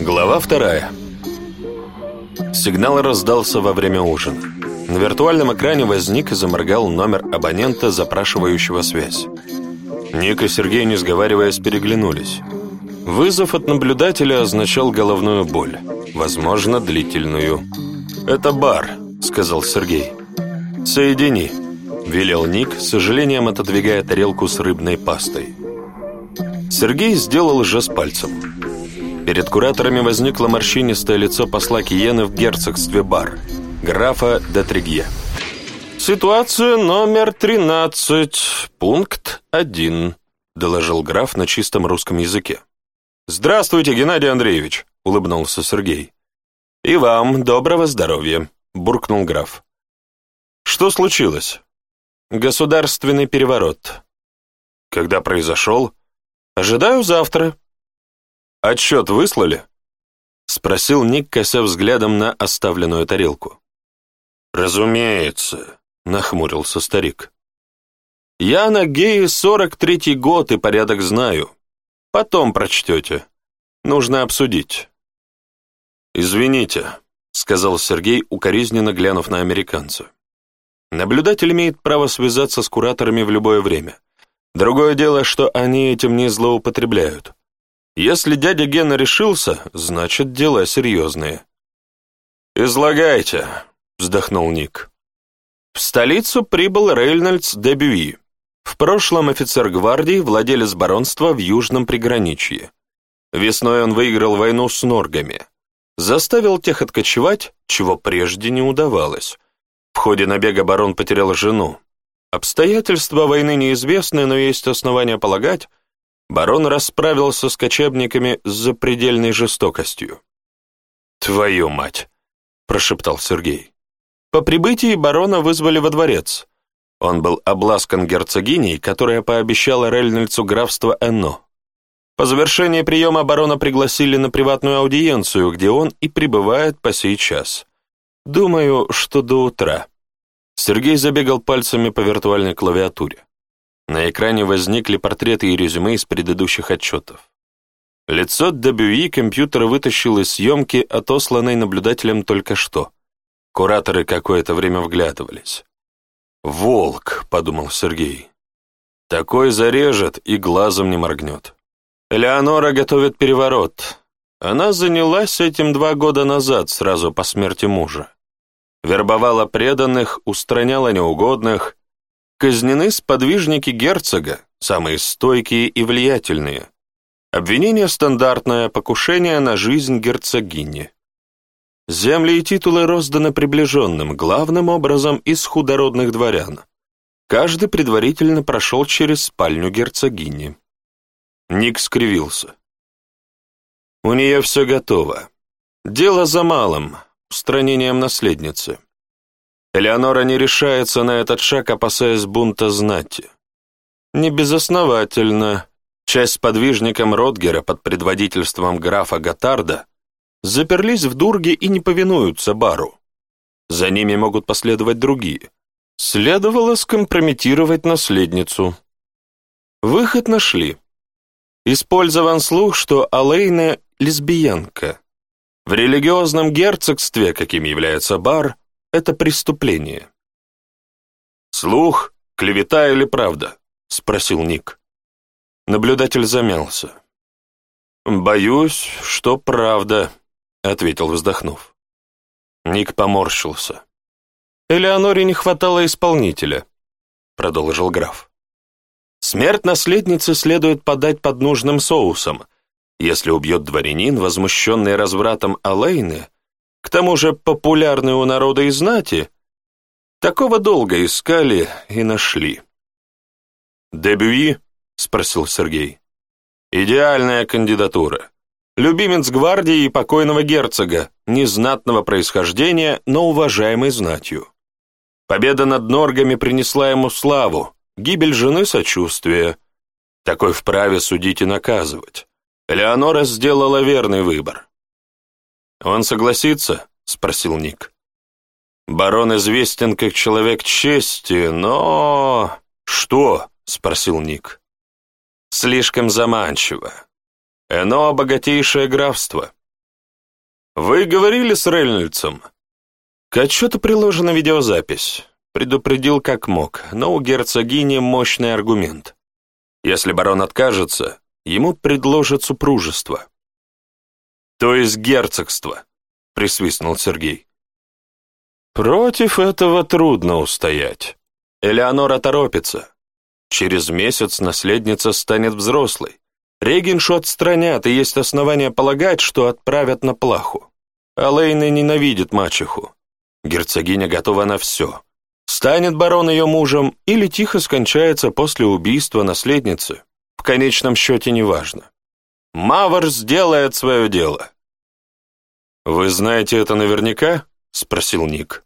Глава вторая. Сигнал раздался во время ужина. На виртуальном экране возник и заморгал номер абонента, запрашивающего связь. Ник и Сергей, не сговариваясь, переглянулись. Вызов от наблюдателя означал головную боль, возможно, длительную. «Это бар», — сказал Сергей. «Соедини», — велел Ник, с сожалением отодвигая тарелку с рыбной пастой. Сергей сделал жест пальцем. Перед кураторами возникло морщинистое лицо посла Киены в герцогстве Бар, графа Датригье. «Ситуация номер 13, пункт 1», — доложил граф на чистом русском языке. «Здравствуйте, Геннадий Андреевич», — улыбнулся Сергей. «И вам доброго здоровья», — буркнул граф. «Что случилось?» «Государственный переворот». «Когда произошел?» «Ожидаю завтра», «Отчет выслали?» — спросил Ник, кося взглядом на оставленную тарелку. «Разумеется», — нахмурился старик. «Я на Геи сорок третий год и порядок знаю. Потом прочтете. Нужно обсудить». «Извините», — сказал Сергей, укоризненно глянув на американца. «Наблюдатель имеет право связаться с кураторами в любое время. Другое дело, что они этим не злоупотребляют. Если дядя Гена решился, значит, дела серьезные. «Излагайте», — вздохнул Ник. В столицу прибыл Рейнольдс де Бюи, в прошлом офицер гвардии, владелец баронства в Южном приграничье. Весной он выиграл войну с норгами. Заставил тех откочевать, чего прежде не удавалось. В ходе набега барон потерял жену. Обстоятельства войны неизвестны, но есть основания полагать, Барон расправился с кочевниками с запредельной жестокостью. «Твою мать!» — прошептал Сергей. По прибытии барона вызвали во дворец. Он был обласкан герцогиней, которая пообещала Рельнольцу графство Энно. По завершении приема барона пригласили на приватную аудиенцию, где он и пребывает по сей час. Думаю, что до утра. Сергей забегал пальцами по виртуальной клавиатуре. На экране возникли портреты и резюме из предыдущих отчетов. Лицо Дебюи компьютер вытащил из съемки, отосланной наблюдателем только что. Кураторы какое-то время вглядывались. «Волк», — подумал Сергей. «Такой зарежет и глазом не моргнет». «Элеонора готовит переворот. Она занялась этим два года назад, сразу по смерти мужа. Вербовала преданных, устраняла неугодных, Казнены сподвижники герцога, самые стойкие и влиятельные. Обвинение стандартное, покушение на жизнь герцогини. Земли и титулы розданы приближенным, главным образом из худородных дворян. Каждый предварительно прошел через спальню герцогини. Ник скривился. У нее все готово. Дело за малым, устранением наследницы. Элеонора не решается на этот шаг, опасаясь бунта знати. Небезосновательно. Часть подвижникам Ротгера под предводительством графа Готарда заперлись в дурге и не повинуются бару. За ними могут последовать другие. Следовало скомпрометировать наследницу. Выход нашли. Использован слух, что Алейна — лесбиянка. В религиозном герцогстве, каким является бар, это преступление. «Слух, клевета или правда?» — спросил Ник. Наблюдатель замялся. «Боюсь, что правда», — ответил, вздохнув. Ник поморщился. «Элеоноре не хватало исполнителя», — продолжил граф. «Смерть наследницы следует подать под нужным соусом. Если убьет дворянин, возмущенный развратом Алейны, к тому же популярны у народа и знати, такого долго искали и нашли. «Дебюи?» — спросил Сергей. «Идеальная кандидатура. Любимец гвардии и покойного герцога, незнатного происхождения, но уважаемый знатью. Победа над Норгами принесла ему славу, гибель жены — сочувствие. Такой вправе судить и наказывать. Леонора сделала верный выбор. «Он согласится?» — спросил Ник. «Барон известен как человек чести, но...» «Что?» — спросил Ник. «Слишком заманчиво. Эно — богатейшее графство». «Вы говорили с Рейнольдсом?» «К отчету приложена видеозапись». Предупредил как мог, но у герцогини мощный аргумент. Если барон откажется, ему предложат супружество. «То есть герцогство», — присвистнул Сергей. «Против этого трудно устоять. Элеонора торопится. Через месяц наследница станет взрослой. Регеншу отстранят, и есть основания полагать, что отправят на плаху. Алейна ненавидит мачеху. Герцогиня готова на все. Станет барон ее мужем или тихо скончается после убийства наследницы. В конечном счете неважно. Мавр сделает свое дело». «Вы знаете это наверняка?» — спросил Ник.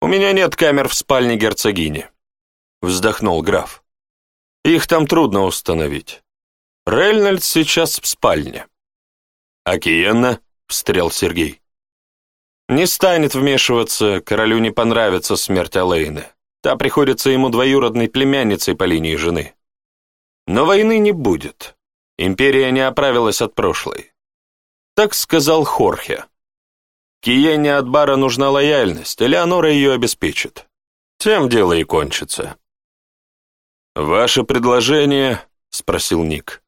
«У меня нет камер в спальне герцогини», — вздохнул граф. «Их там трудно установить. Рейнольд сейчас в спальне». «А Киенна?» — встрял Сергей. «Не станет вмешиваться, королю не понравится смерть Алейны. Та приходится ему двоюродной племянницей по линии жены. Но войны не будет. Империя не оправилась от прошлой. Так сказал Хорхе. Киене от бара нужна лояльность, Элеонора ее обеспечит. Тем дело и кончится. «Ваше предложение?» — спросил Ник.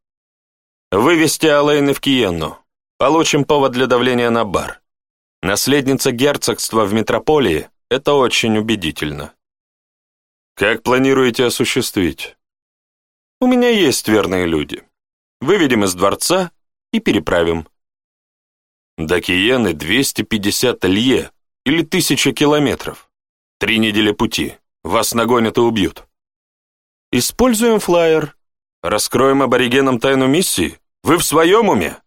«Вывести Алэйны в Киенну. Получим повод для давления на бар. Наследница герцогства в метрополии — это очень убедительно». «Как планируете осуществить?» «У меня есть верные люди выведем из дворца и переправим. До Киены 250 лье или 1000 километров. Три недели пути. Вас нагонят и убьют. Используем флайер. Раскроем аборигенам тайну миссии. Вы в своем уме?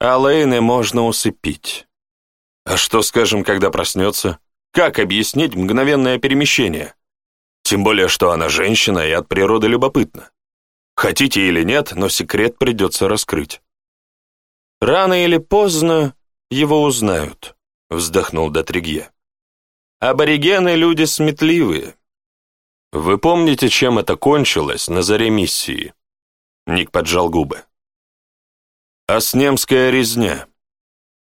А Лейне можно усыпить. А что скажем, когда проснется? Как объяснить мгновенное перемещение? Тем более, что она женщина и от природы любопытна. Хотите или нет, но секрет придется раскрыть. Рано или поздно его узнают, вздохнул Датригье. Аборигены люди сметливые. Вы помните, чем это кончилось на заре миссии? Ник поджал губы. А Оснемская резня.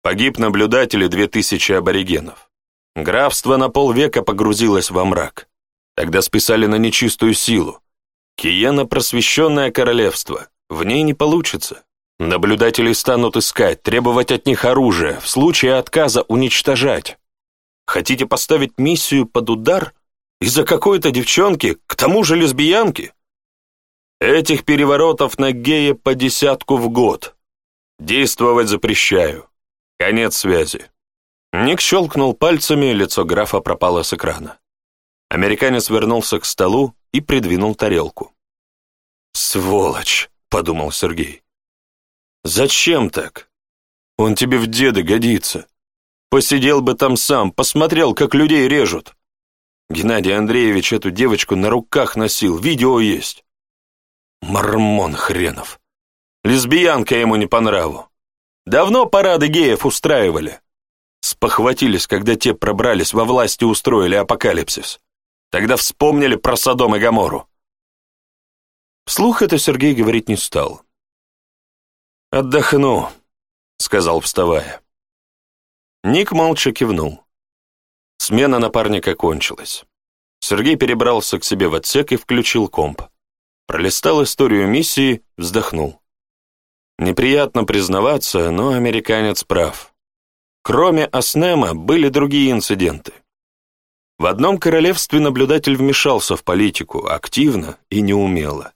Погиб наблюдатель и две тысячи аборигенов. Графство на полвека погрузилось во мрак. Тогда списали на нечистую силу. Киена — просвещенное королевство, в ней не получится. Наблюдатели станут искать, требовать от них оружие, в случае отказа уничтожать. Хотите поставить миссию под удар? Из-за какой-то девчонки, к тому же лесбиянки? Этих переворотов на гея по десятку в год. Действовать запрещаю. Конец связи. Ник щелкнул пальцами, лицо графа пропало с экрана. Американец вернулся к столу, и придвинул тарелку. «Сволочь!» — подумал Сергей. «Зачем так? Он тебе в деды годится. Посидел бы там сам, посмотрел, как людей режут. Геннадий Андреевич эту девочку на руках носил, видео есть. Мормон хренов. Лесбиянка ему не по нраву. Давно парады геев устраивали. Спохватились, когда те пробрались во власти устроили апокалипсис. Тогда вспомнили про Содом и Гамору. Вслух это Сергей говорить не стал. «Отдохну», — сказал, вставая. Ник молча кивнул. Смена напарника кончилась. Сергей перебрался к себе в отсек и включил комп. Пролистал историю миссии, вздохнул. Неприятно признаваться, но американец прав. Кроме Аснема были другие инциденты. В одном королевстве наблюдатель вмешался в политику активно и неумело.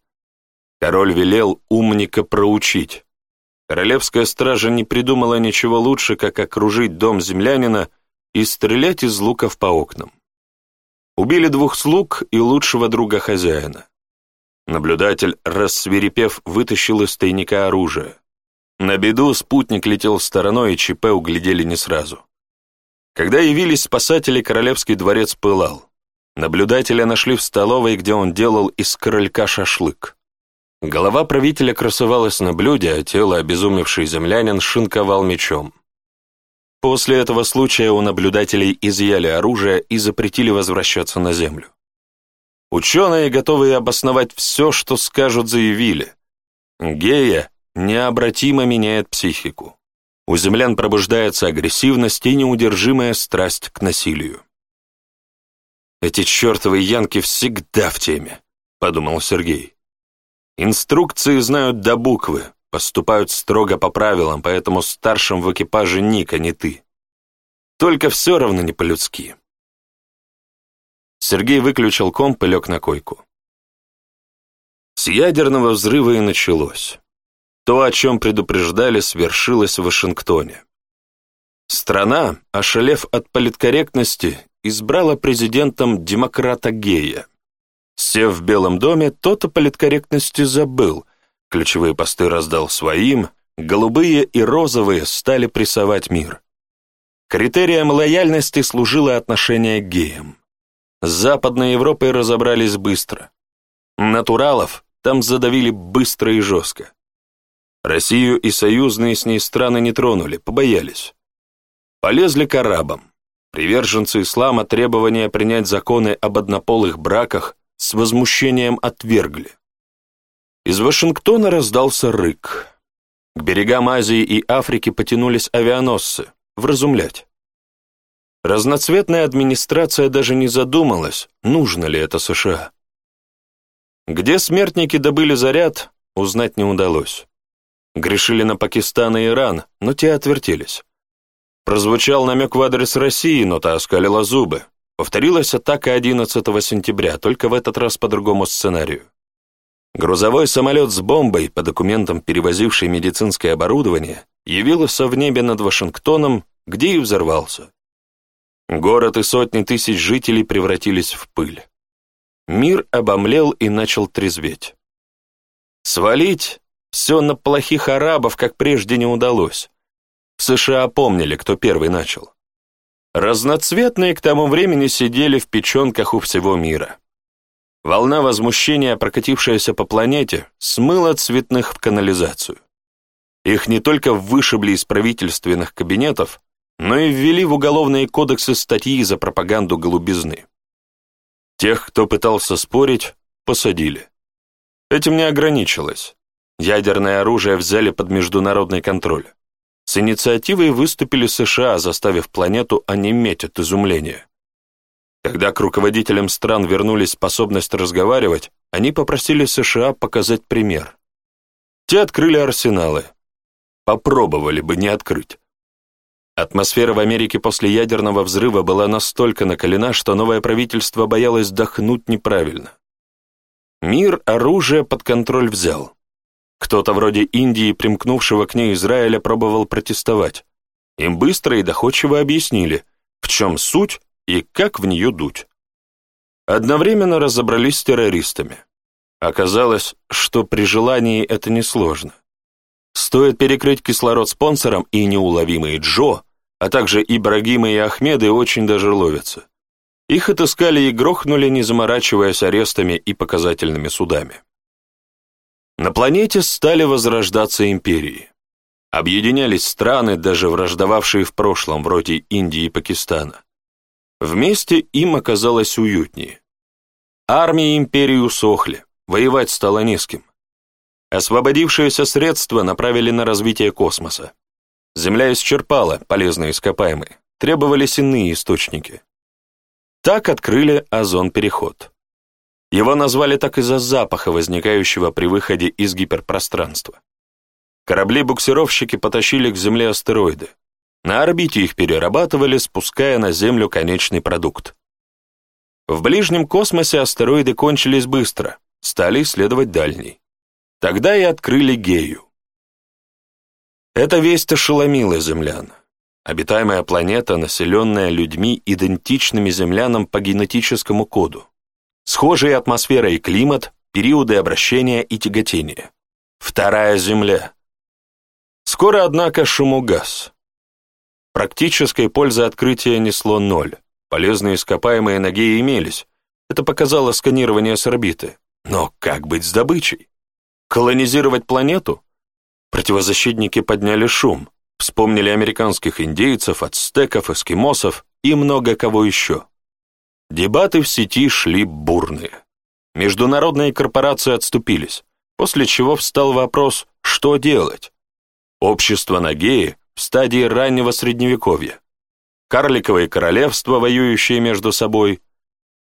Король велел умника проучить. Королевская стража не придумала ничего лучше, как окружить дом землянина и стрелять из луков по окнам. Убили двух слуг и лучшего друга хозяина. Наблюдатель, рассверепев, вытащил из тайника оружие. На беду спутник летел стороной, и ЧП углядели не сразу. Когда явились спасатели, королевский дворец пылал. Наблюдателя нашли в столовой, где он делал из королька шашлык. Голова правителя красовалась на блюде, а тело обезумевший землянин шинковал мечом. После этого случая у наблюдателей изъяли оружие и запретили возвращаться на Землю. Ученые, готовые обосновать все, что скажут, заявили. Гея необратимо меняет психику. У землян пробуждается агрессивность и неудержимая страсть к насилию. «Эти чертовы янки всегда в теме», — подумал Сергей. «Инструкции знают до буквы, поступают строго по правилам, поэтому старшим в экипаже Ника не ты. Только все равно не по-людски». Сергей выключил комп и лег на койку. С ядерного взрыва и началось. То, о чем предупреждали, свершилось в Вашингтоне. Страна, ошалев от политкорректности, избрала президентом демократа Гея. Сев в Белом доме, тот о политкорректности забыл, ключевые посты раздал своим, голубые и розовые стали прессовать мир. Критерием лояльности служило отношение к геям. С Западной Европой разобрались быстро. Натуралов там задавили быстро и жестко. Россию и союзные с ней страны не тронули, побоялись. Полезли к арабам. Приверженцы ислама требования принять законы об однополых браках с возмущением отвергли. Из Вашингтона раздался рык. К берегам Азии и Африки потянулись авианосцы, вразумлять. Разноцветная администрация даже не задумалась, нужно ли это США. Где смертники добыли заряд, узнать не удалось. Грешили на Пакистан и Иран, но те отвертились. Прозвучал намек в адрес России, но та оскалила зубы. Повторилась атака 11 сентября, только в этот раз по другому сценарию. Грузовой самолет с бомбой, по документам перевозивший медицинское оборудование, явился в небе над Вашингтоном, где и взорвался. Город и сотни тысяч жителей превратились в пыль. Мир обомлел и начал трезветь. Свалить все на плохих арабов, как прежде, не удалось. В США помнили, кто первый начал. Разноцветные к тому времени сидели в печенках у всего мира. Волна возмущения, прокатившаяся по планете, смыла цветных в канализацию. Их не только вышибли из правительственных кабинетов, но и ввели в уголовные кодексы статьи за пропаганду голубизны. Тех, кто пытался спорить, посадили. Этим не ограничилось ядерное оружие взяли под международный контроль. С инициативой выступили США, заставив планету онеметь от изумления. Когда к руководителям стран вернулись способность разговаривать, они попросили США показать пример. Те открыли арсеналы. Попробовали бы не открыть. Атмосфера в Америке после ядерного взрыва была настолько накалена, что новое правительство боялось дохнуть неправильно. Мир оружие под контроль взял. Кто-то вроде Индии, примкнувшего к ней Израиля, пробовал протестовать. Им быстро и доходчиво объяснили, в чем суть и как в нее дуть. Одновременно разобрались с террористами. Оказалось, что при желании это несложно. Стоит перекрыть кислород спонсорам и неуловимые Джо, а также Ибрагимы и Ахмеды очень даже ловятся. Их отыскали и грохнули, не заморачиваясь арестами и показательными судами. На планете стали возрождаться империи. Объединялись страны, даже враждовавшие в прошлом, вроде Индии и Пакистана. Вместе им оказалось уютнее. Армии империи усохли, воевать стало не с кем. Освободившиеся средства направили на развитие космоса. Земля исчерпала полезные ископаемые, требовались иные источники. Так открыли озон-переход. Его назвали так из-за запаха, возникающего при выходе из гиперпространства. Корабли-буксировщики потащили к Земле астероиды. На орбите их перерабатывали, спуская на Землю конечный продукт. В ближнем космосе астероиды кончились быстро, стали исследовать дальний. Тогда и открыли Гею. Эта весть ошеломила землян. Обитаемая планета, населенная людьми, идентичными землянам по генетическому коду. Схожие атмосфера и климат, периоды обращения и тяготения. Вторая Земля. Скоро, однако, шум угас. Практической пользы открытия несло ноль. Полезные ископаемые ноги имелись. Это показало сканирование с орбиты. Но как быть с добычей? Колонизировать планету? Противозащитники подняли шум. Вспомнили американских индейцев, ацтеков, эскимосов и много кого еще. Дебаты в сети шли бурные. Международные корпорации отступились, после чего встал вопрос, что делать. Общество Нагеи в стадии раннего средневековья. Карликовые королевства, воюющие между собой.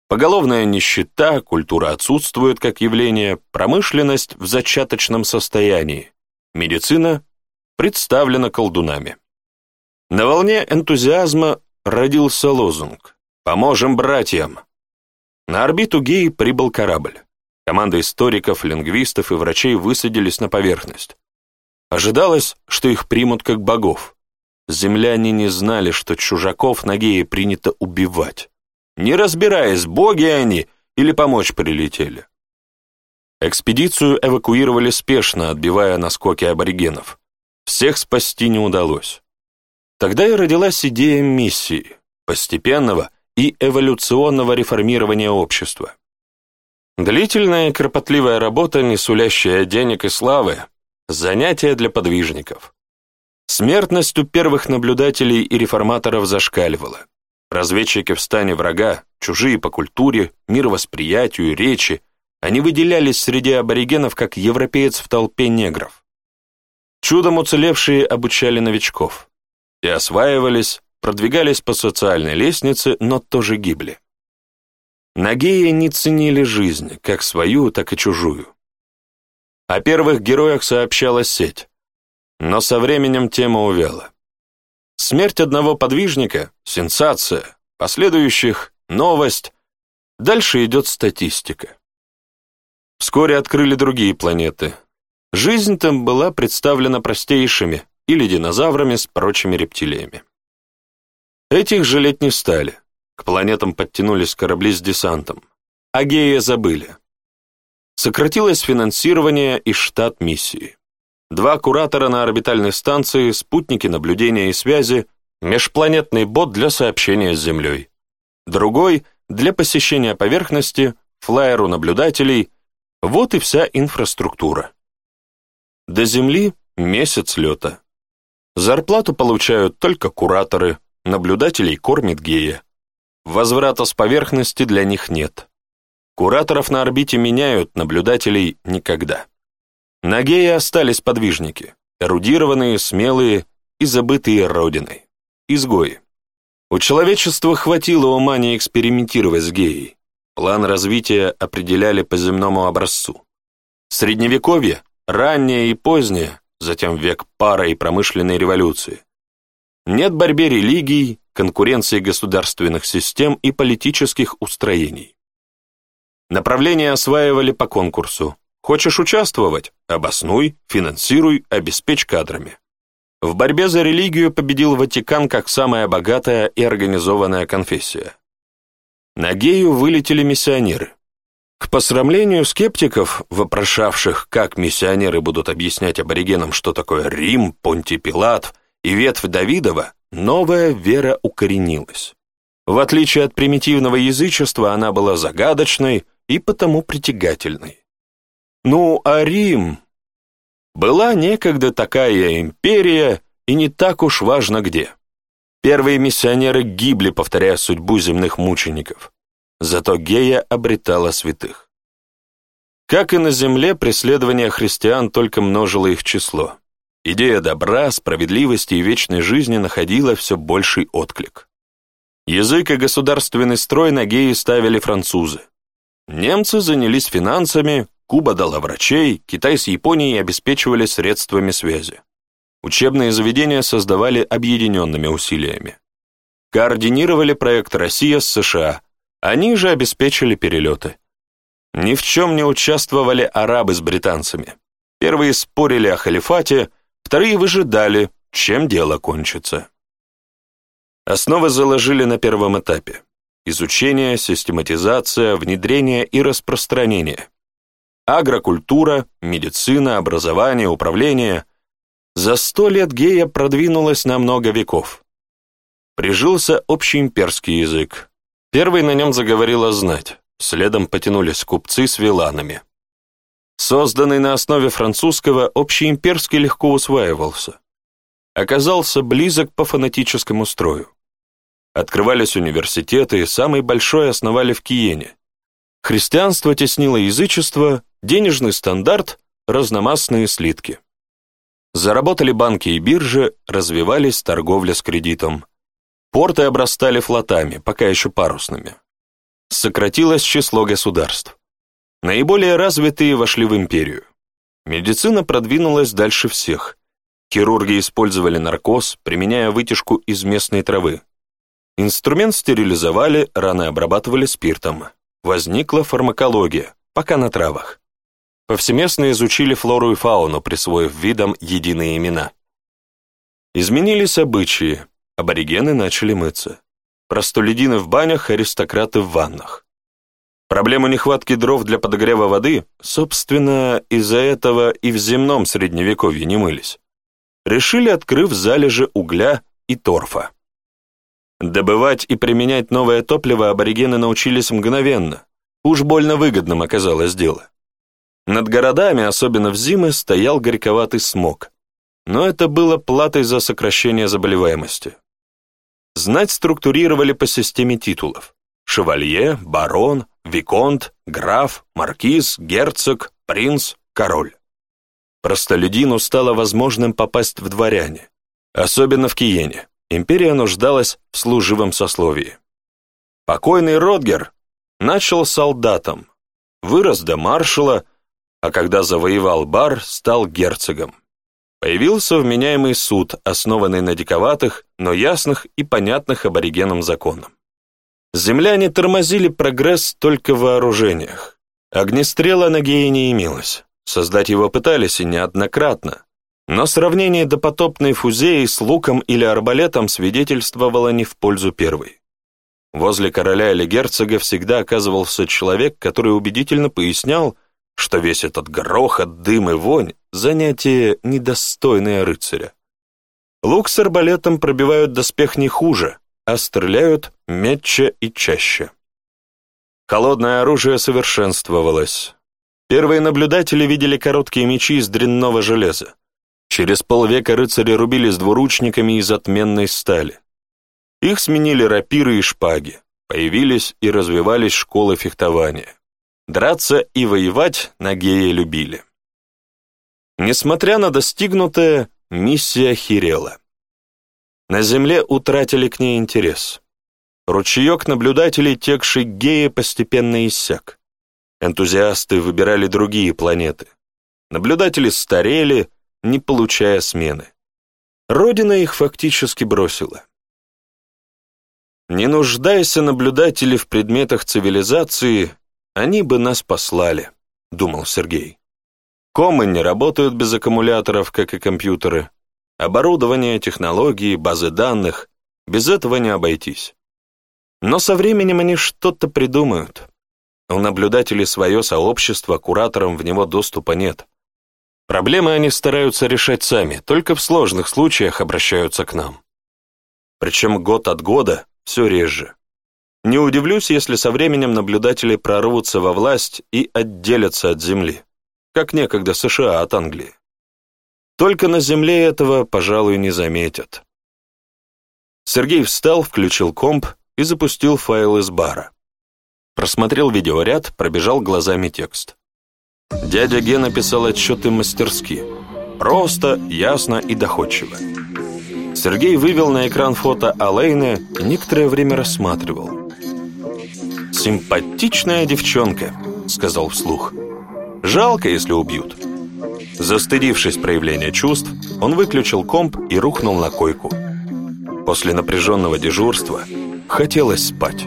Поголовная нищета, культура отсутствует как явление, промышленность в зачаточном состоянии. Медицина представлена колдунами. На волне энтузиазма родился лозунг – Поможем братьям!» На орбиту Геи прибыл корабль. Команда историков, лингвистов и врачей высадились на поверхность. Ожидалось, что их примут как богов. Земляне не знали, что чужаков на Геи принято убивать. Не разбираясь, боги они или помочь прилетели. Экспедицию эвакуировали спешно, отбивая наскоки аборигенов. Всех спасти не удалось. Тогда и родилась идея миссии, постепенного – и эволюционного реформирования общества. Длительная и кропотливая работа, не сулящая денег и славы, занятие для подвижников. Смертность у первых наблюдателей и реформаторов зашкаливала. Разведчики в стане врага, чужие по культуре, мировосприятию, речи, они выделялись среди аборигенов как европеец в толпе негров. Чудом уцелевшие обучали новичков и осваивались, продвигались по социальной лестнице, но тоже гибли. Нагеи не ценили жизнь, как свою, так и чужую. О первых героях сообщала сеть, но со временем тема увяла. Смерть одного подвижника – сенсация, последующих – новость, дальше идет статистика. Вскоре открыли другие планеты. Жизнь там была представлена простейшими или динозаврами с прочими рептилиями. Этих жалеть не стали. К планетам подтянулись корабли с десантом. А гея забыли. Сократилось финансирование и штат миссии. Два куратора на орбитальной станции, спутники наблюдения и связи, межпланетный бот для сообщения с Землей. Другой — для посещения поверхности, флайеру наблюдателей. Вот и вся инфраструктура. До Земли месяц лета. Зарплату получают только кураторы – наблюдателей кормит гея. Возврата с поверхности для них нет. Кураторов на орбите меняют, наблюдателей никогда. На гея остались подвижники, эрудированные, смелые и забытые родиной. Изгои. У человечества хватило ума не экспериментировать с геей. План развития определяли по земному образцу. Средневековье, раннее и позднее, затем век пара и промышленной революции. Нет борьбе религий, конкуренции государственных систем и политических устроений. Направления осваивали по конкурсу. Хочешь участвовать? Обоснуй, финансируй, обеспечь кадрами. В борьбе за религию победил Ватикан как самая богатая и организованная конфессия. На гею вылетели миссионеры. К посрамлению скептиков, вопрошавших, как миссионеры будут объяснять аборигенам, что такое Рим, Понтий Пилат – и ветвь Давидова, новая вера укоренилась. В отличие от примитивного язычества, она была загадочной и потому притягательной. Ну, а Рим... Была некогда такая империя, и не так уж важно где. Первые миссионеры гибли, повторяя судьбу земных мучеников. Зато Гея обретала святых. Как и на земле, преследование христиан только множило их число. Идея добра, справедливости и вечной жизни находила все больший отклик. Язык и государственный строй на геи ставили французы. Немцы занялись финансами, Куба дала врачей, Китай с Японией обеспечивали средствами связи. Учебные заведения создавали объединенными усилиями. Координировали проект «Россия» с США, они же обеспечили перелеты. Ни в чем не участвовали арабы с британцами. Первые спорили о халифате, Вторые выжидали, чем дело кончится. Основы заложили на первом этапе. Изучение, систематизация, внедрение и распространение. Агрокультура, медицина, образование, управление. За сто лет гея продвинулась на много веков. Прижился общеимперский язык. Первый на нем заговорила знать, следом потянулись купцы с виланами созданный на основе французского, общеимперский легко усваивался. Оказался близок по фанатическому строю. Открывались университеты, и самый большой основали в Киене. Христианство теснило язычество, денежный стандарт, разномастные слитки. Заработали банки и биржи, развивались торговля с кредитом. Порты обрастали флотами, пока еще парусными. Сократилось число государств. Наиболее развитые вошли в империю. Медицина продвинулась дальше всех. Хирурги использовали наркоз, применяя вытяжку из местной травы. Инструмент стерилизовали, раны обрабатывали спиртом. Возникла фармакология, пока на травах. Повсеместно изучили флору и фауну, присвоив видам единые имена. Изменились обычаи, аборигены начали мыться. Простолюдины в банях, аристократы в ваннах. Проблема нехватки дров для подогрева воды, собственно, из-за этого и в земном средневековье не мылись. Решили, открыв залежи угля и торфа. Добывать и применять новое топливо аборигены научились мгновенно. Уж больно выгодным оказалось дело. Над городами, особенно в зимы, стоял горьковатый смог. Но это было платой за сокращение заболеваемости. Знать структурировали по системе титулов шевалье, барон, виконт, граф, маркиз, герцог, принц, король. Простолюдину стало возможным попасть в дворяне, особенно в Киене. Империя нуждалась в служивом сословии. Покойный Родгер начал солдатом, вырос до маршала, а когда завоевал бар, стал герцогом. Появился вменяемый суд, основанный на диковатых, но ясных и понятных аборигенам законам. Земляне тормозили прогресс только в вооружениях. Огнестрела на Гее не имелось. Создать его пытались и неоднократно. Но сравнение допотопной фузеи с луком или арбалетом свидетельствовало не в пользу первой. Возле короля или герцога всегда оказывался человек, который убедительно пояснял, что весь этот грохот, дым и вонь — занятие, недостойное рыцаря. Лук с арбалетом пробивают доспех не хуже, а стреляют метче и чаще. Холодное оружие совершенствовалось. Первые наблюдатели видели короткие мечи из дрянного железа. Через полвека рыцари рубились двуручниками из отменной стали. Их сменили рапиры и шпаги. Появились и развивались школы фехтования. Драться и воевать Нагея любили. Несмотря на достигнутое, миссия херела. На земле утратили к ней интерес. Ручеек наблюдателей, текший геи, постепенно иссяк. Энтузиасты выбирали другие планеты. Наблюдатели старели, не получая смены. Родина их фактически бросила. Не нуждайся наблюдатели в предметах цивилизации, они бы нас послали, думал Сергей. Комы не работают без аккумуляторов, как и компьютеры. Оборудование, технологии, базы данных. Без этого не обойтись. Но со временем они что-то придумают. У наблюдателей свое сообщество, кураторам в него доступа нет. Проблемы они стараются решать сами, только в сложных случаях обращаются к нам. Причем год от года все реже. Не удивлюсь, если со временем наблюдатели прорвутся во власть и отделятся от Земли, как некогда США от Англии. Только на Земле этого, пожалуй, не заметят. Сергей встал, включил комп и запустил файл из бара. Просмотрел видеоряд, пробежал глазами текст. Дядя Гена написал отчеты мастерски. Просто, ясно и доходчиво. Сергей вывел на экран фото Алейны и некоторое время рассматривал. «Симпатичная девчонка», — сказал вслух. «Жалко, если убьют». Застыдившись проявления чувств, он выключил комп и рухнул на койку. После напряженного дежурства Хотелось спать.